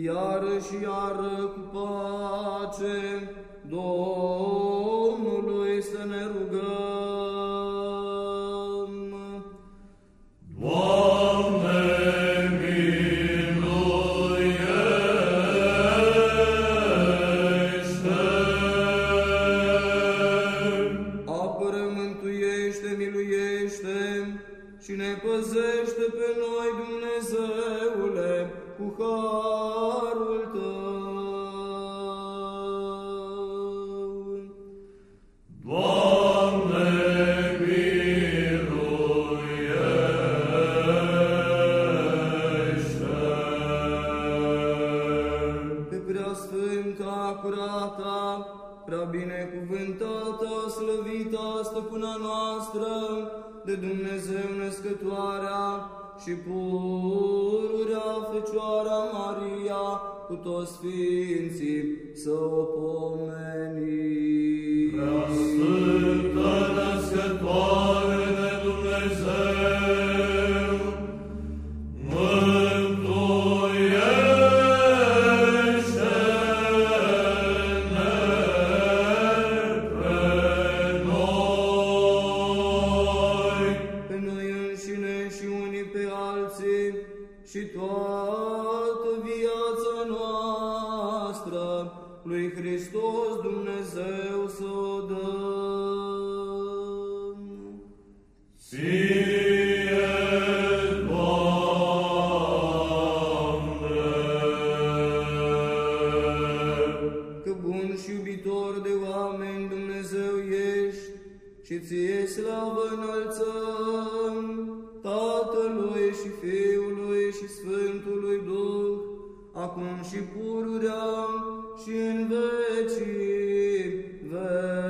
iară și iară cu pace, Domnului să ne rugăm. Doamne, miluiește! Apără, mântuiește, miluiește și ne păzește pe noi, Dumnezeule, cu harul prea binecuvântată, slăvită, stăpâna noastră, de Dumnezeu născătoarea și pururea Fecioara Maria, cu toți Sfinții, să o pomenim. Prea Sfântă Născătoare de Dumnezeu, pe alții și toată viața noastră lui Hristos Dumnezeu să o dăm. Ție, Doamne, Că bun și iubitor de oameni Dumnezeu ești și ție slavă înălțăm acum și pururea și în vecii vecii.